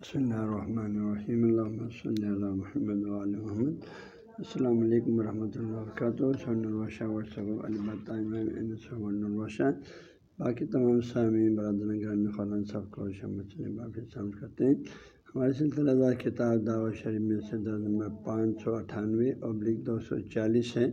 بسم اللہ الرحمن الرحیم اللہ صلی اللہ محمد محمد السلام علیکم ورحمۃ اللہ وبرکاتہ سن الوشا الوشا باقی تمام سامعین برادر خلان صاحب کو شامل کرتے ہیں ہمارے سلسلہ دار کتاب دعوت شریف میں سے درد نمبر پانچ سو اٹھانوے ابلک دو سو چالیس ہے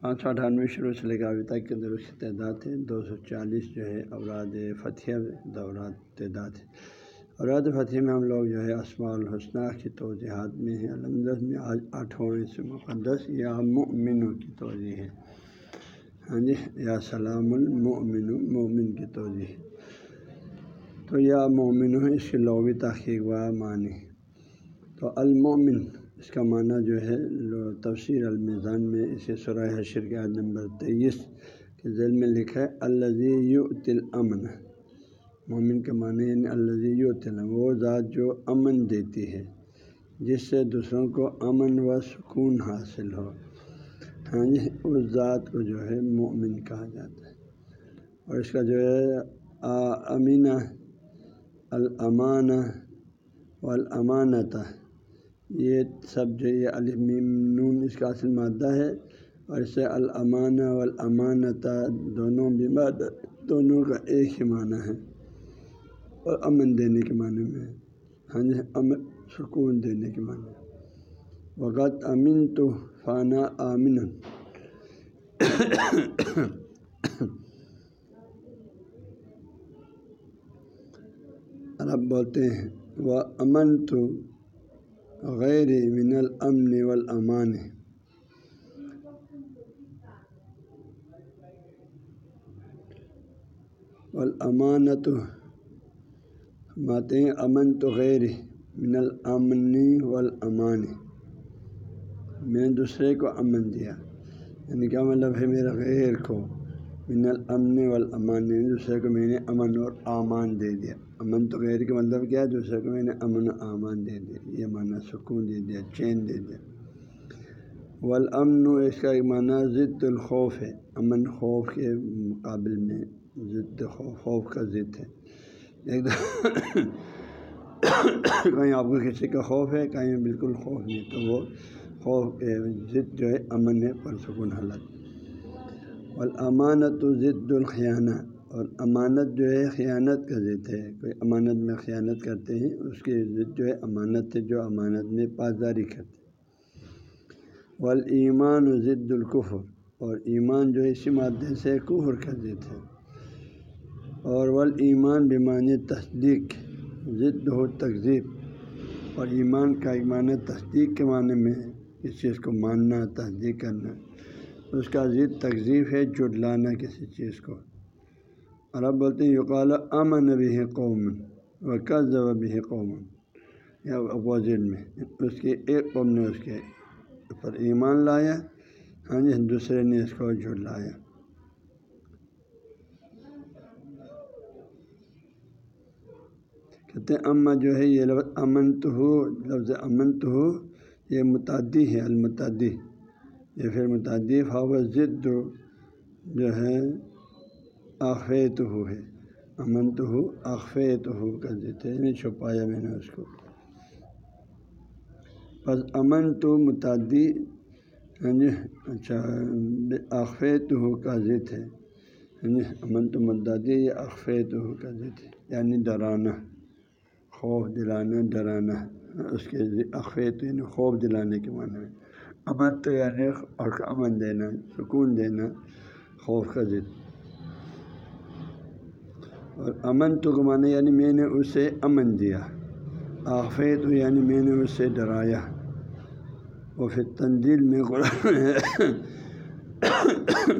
پانچ سو اٹھانوے شروع سے لے کر ابھی تک کے درست تعداد ہے دو سو چالیس جو ہے اوراد فتح دورات تعداد ہے اوراد فتح میں ہم لوگ جو ہے اسماع الحسنہ کی توضیحات میں ہیں۔ الحمد میں آج آٹھواں سے مقدس یا مؤمنوں کی توضیع ہے۔ ہاں جی یا سلام المؤمن مومن کی توضیع تو یا مومن اس کی لغوی تحقیق و معنی۔ تو المومن اس کا معنی جو ہے تفسیر المیزان میں اسے سرائے حشر کے عدد نمبر تیئیس کے ذیل میں لکھا ہے الزی یو تل امن مومن کے معنی یعنی الزی و تل وہ ذات جو امن دیتی ہے، جس سے دوسروں کو امن و سکون حاصل ہو۔ ہاں جی اس ذات کو جو ہے مومن کہا جاتا ہے۔ اور اس کا جو ہے امینہ، الامانہ والامانتہ، یہ سب جو یہ نون اس کا اصل مادہ ہے، اور اس سے الامانہ والامانتہ دونوں بھی دونوں کا ایک ہی معنی ہے۔ اور امن دینے کے معنی میں ہاں جی امن، سکون دینے کے معنی میں۔ وقت امن تو فانہ آمن عرب بولتے ہیں وہ امن تو غیر من الامن والامان والامانت ماتے امن تو غیر من الامن والامان میں نے دوسرے کو امن دیا۔ یعنی کیا مطلب ہے میرا غیر کو؟ من الامن والامان دوسرے کو میں نے امن اور امان دے دیا۔ امن تو غیر کا مطلب کیا ہے؟ دوسرے کو میں نے امن و امان دے دیا۔ یہ معنی سکون دے دیا، چین دے دیا۔ والامن اس کا ایک معنی ضد الخوف ہے۔ امن خوف کے مقابل میں ضد خوف خوف کا ضد ہے۔ ایک کہیں آپ کو کسی کا خوف ہے، کہیں بالکل خوف نہیں، تو وہ خوف کے ضد جو ہے، امن ہے پرسکون حالت۔ والامانت ضد الخیانہ، اور امانت جو ہے، خیانت کا ضد ہے۔ کوئی امانت میں خیانت کرتے ہیں، اس کی ضد جو ہے، امانت ہے، جو امانت میں پاسداری کرتے والایمان ضد القفر اور ایمان جو ہے، اسی مادے سے کفر کا ضد ہے۔ اور والایمان بیمانی تصدیق، ضد ہو تقزیب اور ایمان کا ایمان تصدیق کے معنی میں اس چیز کو ماننا، تصدیق کرنا۔ اس کا ضد تقزیب ہے جٹلانا کسی چیز کو۔ عرب بولتے ہیں، یقال امن بھی ہے قومن و قز بھی ہے قومن یا اپوزٹ میں، اس کے ایک قوم نے اس کے اوپر ایمان لایا ہاں جی دوسرے نے اس کو جھٹ کہتے ہیں، اما جو ہے یہ لفظ امن تو ہو لفظ امن تو ہو یہ متعدی ہے، المتعدی۔ یہ پھر متعدی فاو ضد جو ہے آخفے تو ہو ہے۔ امن تو ہو آخفے تو ہو کر دیتے ہیں یعنی چھپایا میں نے اس کو۔ بس امن تو متعدی ہاں جی اچھا آخفے تو ہو کا ضد ہے ہاں جی یعنی امن تو متعدی یا آخفے تو ہو کا ضد ہے یعنی ڈرانا خوف دلانا، ڈرانا، اس کے اخفے تو یعنی خوف دلانے کے معنی میں۔ امن تو یعنی اور امن دینا، سکون دینا، خوف کا ضد۔ اور امن تو گمانا یعنی میں نے اسے امن دیا۔ آفے تو یعنی میں نے اسے ڈرایا۔ وہ پھر تنزیل میں قرآن ہے۔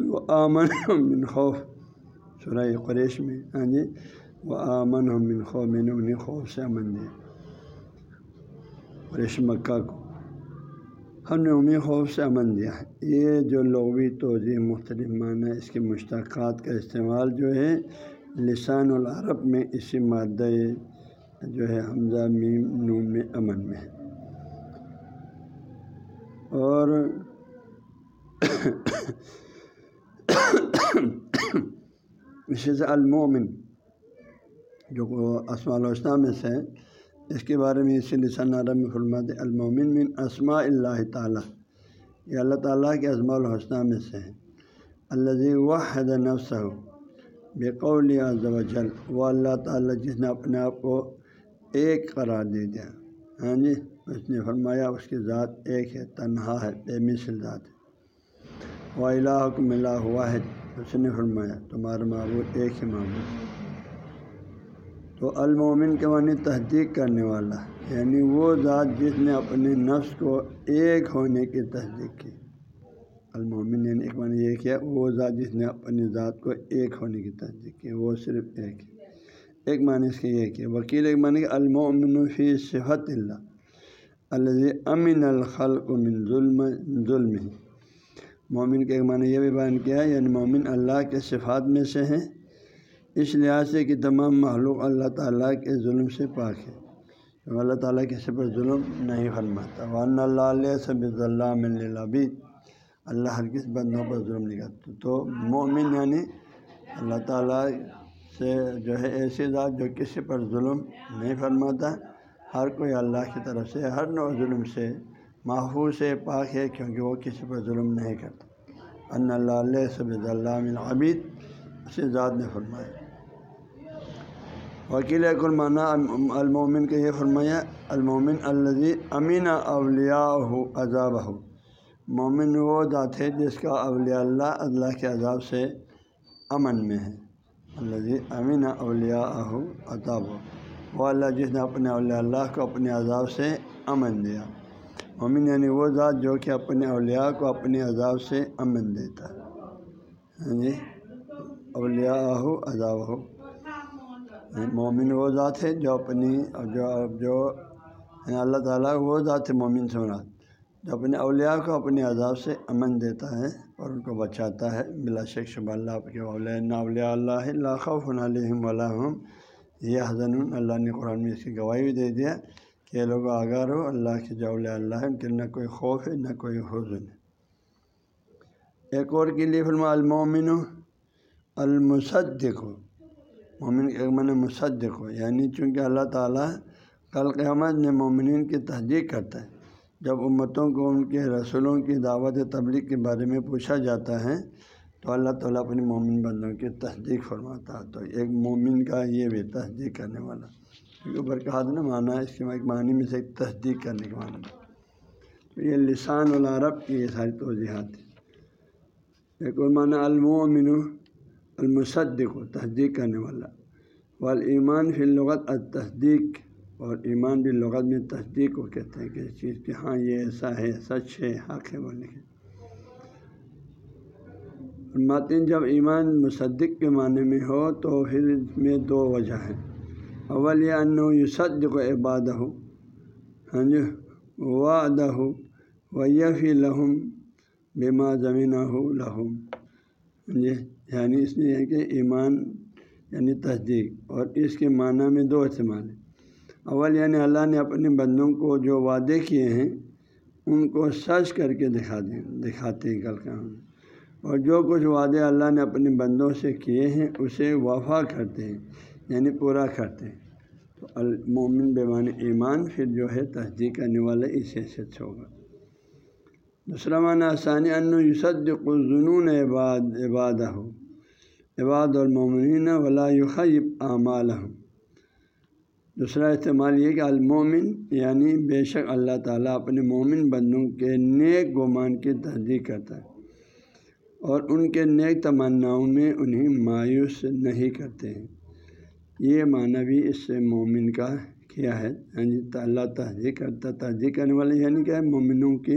وہ آمن من خوف سرائے قریش میں۔ ہاں جی۔ وہ آمن من خوف میں نے انہیں خوف سے امن دیا قریش مکہ کو۔ ہم نے انہیں خوف سے امن دیا۔ یہ جو لغوی توضیع مختلف معنی اس کے مشتقات کا استعمال جو ہے، لسان العرب میں اسی مادہ جو ہے، حمزہ، میم، نون میں امن میں اور اسی سے المومن جو اسماع الحسنہ میں سے اس کے بارے میں اسی لسان عرب میں فرمات المومن من اسماء اللہ تعالیٰ۔ یہ اللہ تعالیٰ کے ازماء الحسنہ میں سے ہے الزی وحد نفس ہو بے قول وجل، وہ اللہ تعالیٰ جس نے اپنے آپ کو ایک قرار دے دیا۔ ہاں جی اس نے فرمایا اس کی ذات ایک ہے، تنہا ہے، بے مثل ذات ہے۔ وہ اللہ کو ملا ہوا ہے اس نے فرمایا، تمہارا معبود ایک ہی معبود تو المومن کے معنی تصدیق کرنے والا یعنی وہ ذات جس نے اپنے نفس کو ایک ہونے کی تصدیق کی۔ المومن یعنی ایک معنی یہ کیا وہ ذات جس نے اپنی ذات کو ایک ہونے کی تصدیق کی، وہ صرف ایک ہے۔ ایک معنی اس کے یہ کہ وکیل ایک معنی کہ المومن فی صفت اللہ اللہ امن الخلق من ظلم ظلم مومن کے ایک معنی یہ بھی بیان کیا ہے یعنی مومن اللہ کے صفات میں سے ہیں۔ اس لحاظ سے کہ تمام معلوم اللہ تعالیٰ کے ظلم سے پاک ہے یعنی اللہ تعالیٰ کسی پر ظلم نہیں فرماتا۔ ون اللہ علیہ سب اللہ اللہ ہر کس بندوں پر ظلم نہیں کرتا۔ تو مومن یعنی اللہ تعالیٰ سے جو ہے ایسی ذات جو کسی پر ظلم نہیں فرماتا۔ ہر کوئی اللہ کی طرف سے، ہر نو ظلم سے محفوظ سے پاک ہے کیونکہ وہ کسی پر ظلم نہیں کرتا۔ ان اللہ علیہ سب اللہ عبید اسی ذات نے فرمایا۔ وکیل قرمانہ المومن کے یہ فرمایا، المومن الزی امین اولیاء ہو عذاب ہو مومن وہ ذات ہے جس کا اولیاء اللہ اللہ کے عذاب سے امن میں ہے۔ اللہ امین اولیاء عطاب ہو وہ اللہ جس نے اپنے اولیاء اللہ کو اپنے عذاب سے امن دیا۔ مومن یعنی وہ ذات جو کہ اپنے اولیاء کو اپنے عذاب سے امن دیتا۔ ہے ہاں جی؟ اولیاء ہو عذاب ہو مومن وہ ذات ہے جو اپنی جو جو یعنی اللہ تعالیٰ وہ ذات ہے مومن سمرات جو اپنے اولیاء کو اپنے عذاب سے امن دیتا ہے اور ان کو بچاتا ہے۔ بلا شک شب اللہ آپ کے اولیاء اللہ اللہ خوف علیہم ولاحم یہ حضن اللہ نے قرآن میں اس کی گواہی بھی دے دیا کہ یہ لوگ آگاہ ہو اللہ کے جو اولیاء اللہ ہے ان کے نہ کوئی خوف ہے، نہ کوئی حضن ہے ایک اور کے لیے فرما المومن المصدق۔ مومن کے من مصدق ہو یعنی چونکہ اللہ تعالیٰ کل قیامت نے مومنین کی تصدیق کرتا ہے۔ جب امتوں کو ان کے رسولوں کی دعوت تبلیغ کے بارے میں پوچھا جاتا ہے، تو اللہ تعالیٰ اپنے مومن بندوں کی تصدیق فرماتا ہے۔ تو ایک مومن کا یہ بھی تصدیق کرنے والا، کیونکہ اوپر کہا تھا نا معنی اس کے ایک معنی میں سے ایک تصدیق کرنے کے معنی تو یہ لسان العرب کی یہ ساری توضیحات ہیں۔ ایک اور معنی المومن المصدق تصدیق کرنے والا۔ والایمان فی اللغت التصدیق، اور ایمان بھی لغت میں تصدیق کو کہتے ہیں کہ چیز کہ ہاں یہ ایسا ہے، سچ ہے، حق ہے بولنے کے ماتین جب ایمان مصدق کے معنی میں ہو تو پھر اس میں دو وجہ ہیں۔ اول، یہ انو یو کو ہو ہاں جی وعدہ ہو ویفی لہم بیما زمینہ ہو لہم ہاں جی یعنی اس میں ہے کہ ایمان یعنی تصدیق اور اس کے معنی میں دو استعمال ہیں۔ اول یعنی اللہ نے اپنے بندوں کو جو وعدے کیے ہیں، ان کو سچ کر کے دکھا دیں، دکھاتے ہیں کل کا اور جو کچھ وعدے اللہ نے اپنے بندوں سے کیے ہیں، اسے وفا کرتے ہیں یعنی پورا کرتے ہیں۔ تو المومن بیمان ایمان پھر جو ہے، تصدیق کرنے والا اس حیثیت سے ہوگا۔ دوسرا معنی آسانی ان یوسد جنون عباد عبادہ ہو عباد المومنین ولا یخیب اعمال دوسرا استعمال یہ کہ المومن یعنی بے شک اللہ تعالیٰ اپنے مومن بندوں کے نیک گمان کی تصدیق کرتا ہے اور ان کے نیک تمناؤں میں انہیں مایوس نہیں کرتے ہیں۔ یہ معنی بھی اس سے مومن کا کیا ہے؟ یعنی اللہ تصدیق کرتا تصدیق کرنے والے یعنی کہ مومنوں کی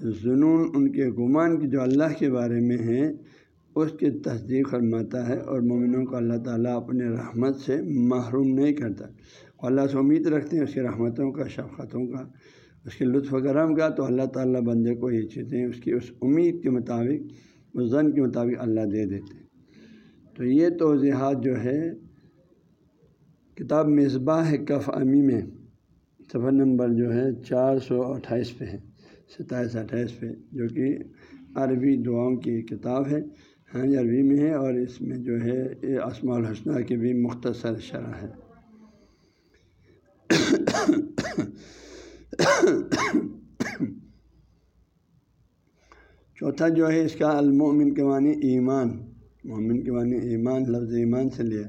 جنون ان کے گمان کی جو اللہ کے بارے میں ہیں، اس کی تصدیق فرماتا ہے اور مومنوں کو اللہ تعالیٰ اپنے رحمت سے محروم نہیں کرتا۔ اللہ سے امید رکھتے ہیں اس کی رحمتوں کا، شفقتوں کا، اس کے لطف و کرم کا۔ تو اللہ تعالیٰ بندے کو یہ چیزیں اس کی، اس امید کے مطابق، اس زن کے مطابق اللہ دے دیتے تو یہ توضیحات جو ہے، کتاب مصباح کف امی میں، صفحہ نمبر جو ہے، چار سو اٹھائیس پہ ہے۔ ستائیس اٹھائیس پہ جو کہ عربی دعاؤں کی کتاب ہے ہاں جی، عربی میں ہے اور اس میں جو ہے یہ اسماع الحسنہ کی بھی مختصر شرح ہے۔ چوتھا جو ہے اس کا المومن کے معنی ایمان مومن کے معنی ایمان، لفظ ایمان سے لیا۔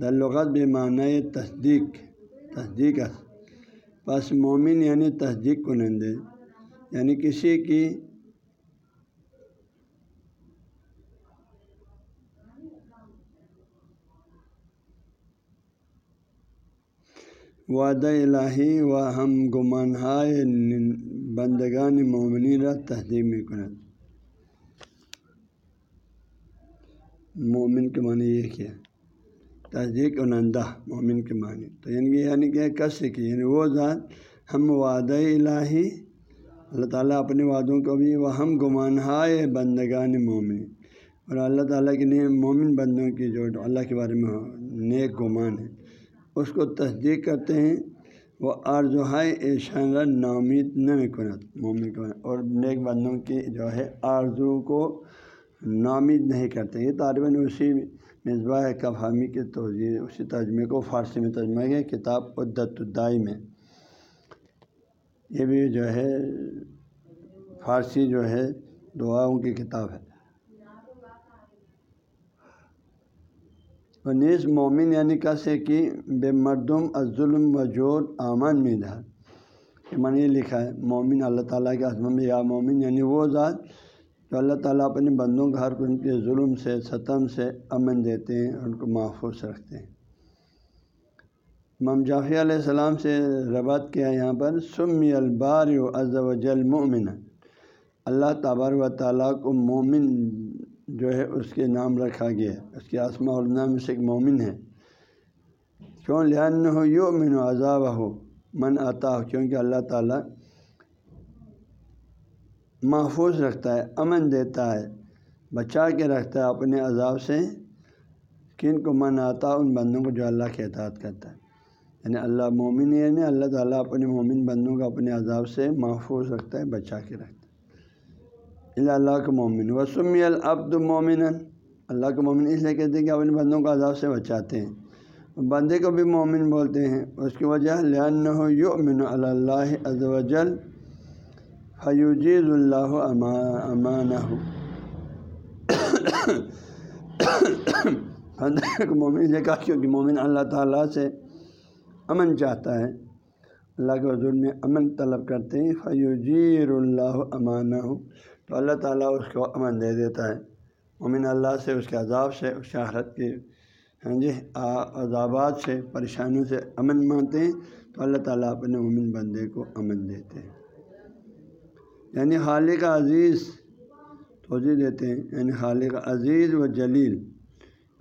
دلغت بے معنی تصدیق تصدیق پس مومن یعنی تصدیق کنندے۔ یعنی کسی کی وعدہ الہی و ہم گمانہائے بندگان مومنی را تصدیق میں کنند مومن کے معنی یہ کیا؟ تصدیق کنندہ، مومن کے معنی۔ تو یعنی یعنی کہ کس کی؟ یعنی وہ ذات ہم وعدہ الہی اللہ تعالیٰ اپنے وعدوں کو بھی وہ ہم گمانہائے بندگان مومن۔ اور اللہ تعالیٰ کے لیے مومن بندوں کی جو اللہ کے بارے میں نیک گمان ہے، اس کو تصدیق کرتے ہیں۔ وہ آرزوہائے ایشان نامید نہ کنت مومن کو اور نیک بندوں کی جو ہے آرزو کو نامید نہیں کرتے۔ یہ طالباً اسی مصباح کفامی کے توضیع اسی ترجمے کو فارسی میں ترجمہ گیا کتاب عدت الدائی میں۔ یہ بھی جو ہے، فارسی جو ہے، دعاؤں کی کتاب ہے۔ نیز مومن یعنی کیسے کہ بے مردم ظلم و جور آمان میں دھر میں نے یہ لکھا ہے، مومن اللہ تعالیٰ کے عظم یا مومن یعنی وہ ذات جو اللہ تعالیٰ اپنے بندوں کا ہر ان کے ظلم سے، ستم سے امن دیتے ہیں، ان کو محفوظ رکھتے ہیں۔ امام جعفی علیہ السلام سے ربط کیا یہاں پر، سمی البار و و جل مومن اللہ تبار و تعالیٰ کو مومن جو ہے اس کے نام رکھا گیا اس کے آسما میں سے ایک مومن ہے۔ کیوں؟ لہن ہو یو من و عذاب ہو من آتا ہو کیونکہ اللہ تعالیٰ محفوظ رکھتا ہے، امن دیتا ہے، بچا کے رکھتا ہے اپنے عذاب سے کن کو من آتا ان بندوں کو جو اللہ کے اطاعت کرتا ہے۔ یعنی اللہ مومن یعنی اللہ تعالیٰ اپنے مومن بندوں کو اپنے عذاب سے محفوظ رکھتا ہے، بچا کے رکھتا ہے۔ اللہ کا مومن۔ وسمی العبد مومن اللہ کا مومن اس لیے کہتے ہیں کہ اپنے بندوں کو عذاب سے بچاتے ہیں۔ بندے کو بھی مومن بولتے ہیں۔ اس کی وجہ لن ہو یو امن اللہ از وجل حیوجیز اللہ امان بندے کو مومن کہا کیونکہ مومن اللہ تعالیٰ سے امن چاہتا ہے۔ اللہ کے حضور میں امن طلب کرتے ہیں۔ فیوجیر اللہ امانہ تو اللہ تعالیٰ اس کو امن دے دیتا ہے۔ مومن اللہ سے، اس کے عذاب سے، اس کے حرت کے ہاں جی عذابات سے، پریشانیوں سے امن مانتے ہیں۔ تو اللہ تعالیٰ اپنے مومن بندے کو امن دیتے ہیں۔ یعنی خالق عزیز توجہ دیتے ہیں۔ یعنی خالق عزیز و جلیل۔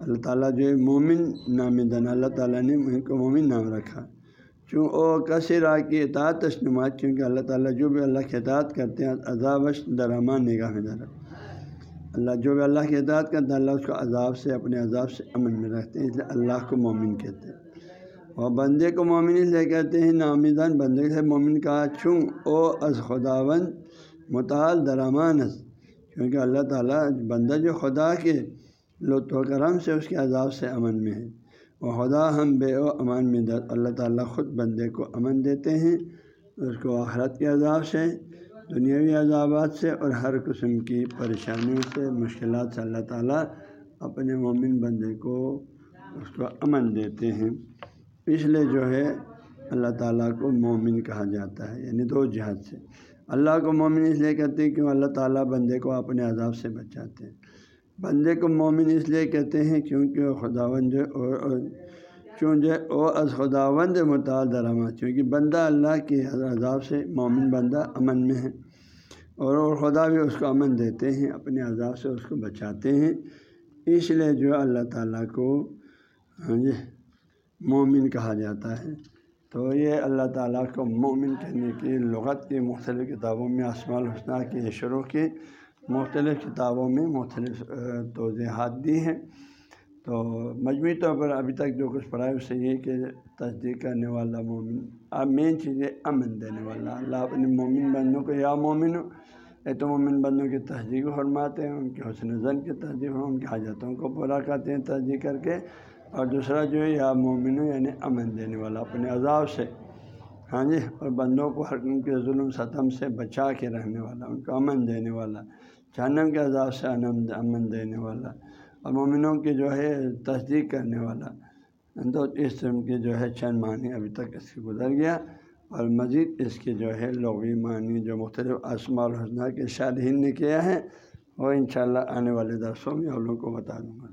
اللہ تعالیٰ جو ہے مومن نام دن اللہ تعالیٰ نے ان کو مومن نام رکھا۔ چوں او کثر کی اطاعت تشنمات چونکہ اللہ تعالیٰ جو بھی اللہ کی اطاعت کرتے ہیں عذابش درمان نگاہ میں در اللہ جو بھی اللہ کی اطاعت کرتا ہے اللہ اس کو عذاب سے، اپنے عذاب سے امن میں رکھتے ہیں، اس لیے اللہ کو مومن کہتے ہیں۔ اور بندے کو مومن اس لیے کہتے ہیں، نامیدان بندے سے مومن کہا چوں او از خداون متعال درمان کیونکہ اللہ تعالیٰ بندہ جو خدا کے لطف و کرم سے اس کے عذاب سے امن میں ہے وہ خدا ہم بے و امان میں در اللہ تعالیٰ خود بندے کو امن دیتے ہیں، اس کو آخرت کے عذاب سے، دنیاوی عذابات سے اور ہر قسم کی پریشانیوں سے، مشکلات سے اللہ تعالیٰ اپنے مومن بندے کو اس کو امن دیتے ہیں۔ اس لیے جو ہے اللہ تعالیٰ کو مومن کہا جاتا ہے یعنی دو جہاد سے۔ اللہ کو مومن اس لیے کہتے ہیں کہ اللہ تعالیٰ بندے کو اپنے عذاب سے بچاتے ہیں۔ بندے کو مومن اس لیے کہتے ہیں کیونکہ وہ خداوند چونکہ او از خداوند متعال درامہ چونکہ بندہ اللہ کے عذاب سے مومن بندہ امن میں ہے اور اور خدا بھی اس کو امن دیتے ہیں، اپنے عذاب سے اس کو بچاتے ہیں۔ اس لیے جو اللہ تعالیٰ کو ہاں جی مومن کہا جاتا ہے۔ تو یہ اللہ تعالیٰ کو مومن کہنے کی لغت کی مختلف کتابوں میں اسماع الحسنہ کی شروع کی مختلف کتابوں میں مختلف توضیحات دی ہیں۔ تو مجموعی طور پر ابھی تک جو کچھ پڑھا ہے، اس سے یہ کہ تصدیق کرنے والا مومن اب مین چیز ہے امن دینے والا۔ اللہ اپنے مومن بندوں کو، یا مومن ہو تو مومن بندوں کی تصدیق فرماتے ہیں، ان کے حسن زن کی تصدیق ان کی حاجتوں کو پورا کرتے ہیں تصدیق کر کے۔ اور دوسرا جو ہے، یا مومن یعنی امن دینے والا، اپنے عذاب سے۔ ہاں جی اور بندوں کو ہر ان کے ظلم، ستم سے بچا کے رہنے والا، ان کو امن دینے والا، جہنم کے عذاب سے امن دینے والا، اور مومنوں کی جو ہے تصدیق کرنے والا۔ تو اس طرح کی جو ہے چند معنی ابھی تک اس کی گزر گیا، اور مزید اس کی جو ہے لغوی معنی جو مختلف اسما الحسنہ کے شادہین نے کیا ہے، وہ انشاءاللہ آنے والے درسوں میں آپ لوگوں کو بتا دوں گا۔